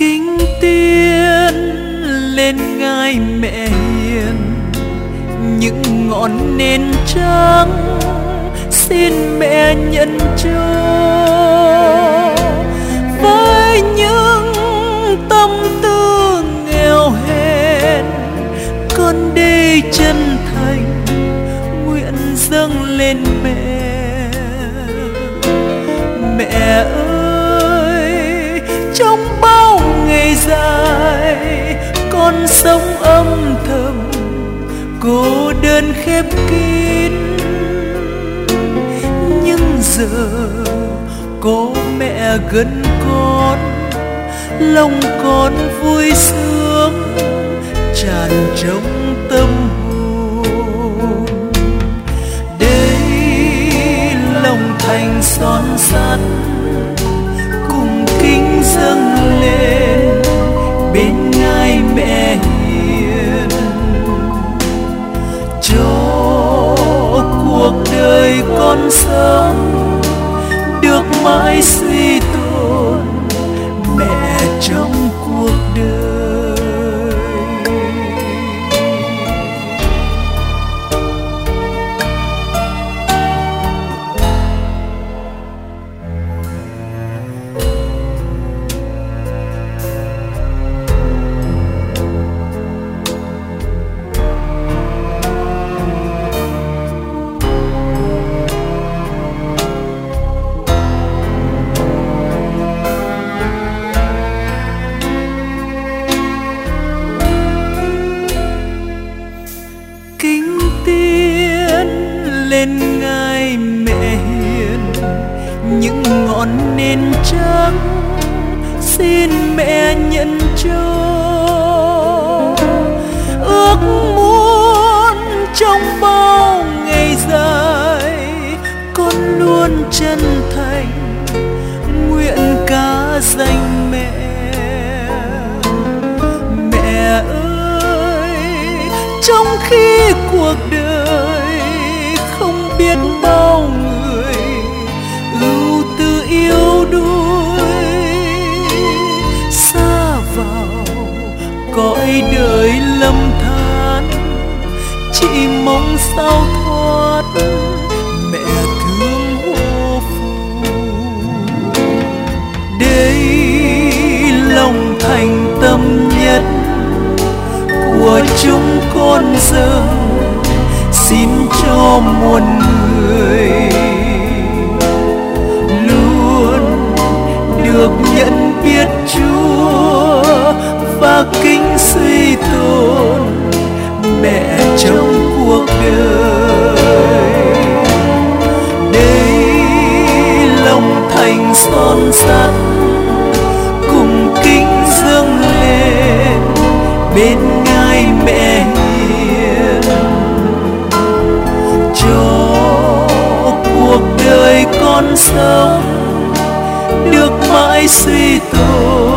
kính tiên lên ngai mẹ hiền. Những ngọn nến trắng xin mẹ nhận cho. Với những tâm tư nghèo hèn con đi chân thành nguyện dâng lên mẹ. Con sống âm thầm cô đơn khép kín. Nhưng giờ có mẹ gần con, lòng con vui sướng, tràn trong tâm hồn. Đây lòng thành son sắt con sống được mãi suy tư. Những ngọn nến trắng. Xin mẹ nhận cho. Ước muốn trong bao ngày dài, con luôn chân thành, nguyện ca danh mẹ. Mẹ ơi, trong khi cuộc đời sao thoát mẹ thương hô phù. Đây lòng thành tâm nhất của chúng con giờ, xin cho muôn người luôn được nhận biết Chúa và kính suy trong cuộc đời. Đây lòng thành son sắt cùng kính dâng lên bên ngai mẹ hiền. Cho cuộc đời con sống được mãi suy tôn